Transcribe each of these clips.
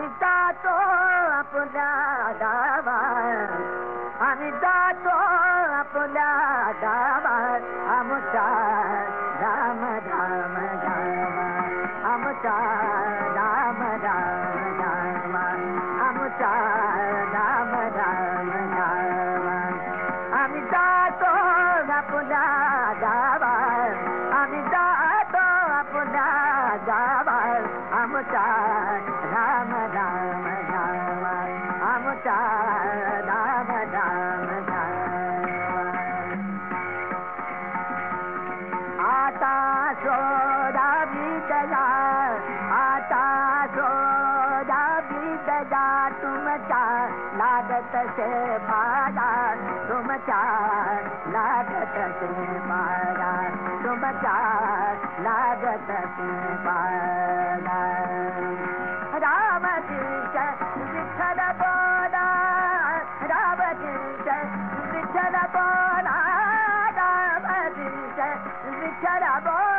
दोलाव आातोलाव राम राम राम। राम राम रामान राम राम दान द पुला गावात आमचा राम राम राम आमचा राम राम राम आता सोदा बीतला आता सोदा बीतला तुमचा लागत से पारा तुम चार लागत से पारा तुम चार लागत से पारा विठ्ठल बोला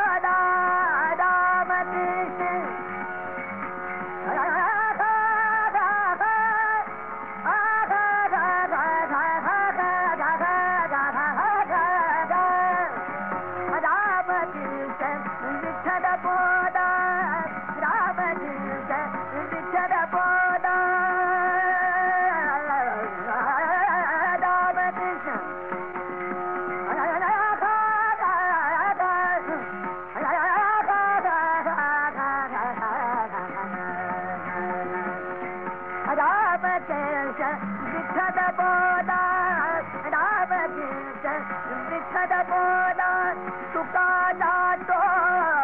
राम कृष्ण विठ्ठल बोला। राम कृष्ण विठ्ठल बोला। तुका जातो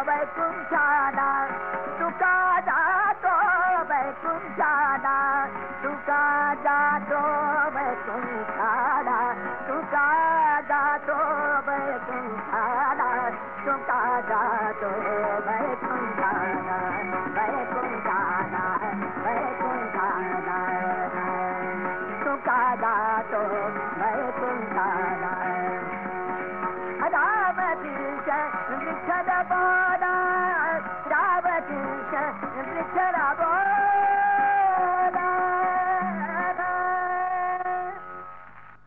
वैकुंठाला तुका जातो वैकुंठाला तुका जातो वैकुंठाला तुका जातो वैकुंठाला तुका जातो वैकुंठाला वृष द राशाब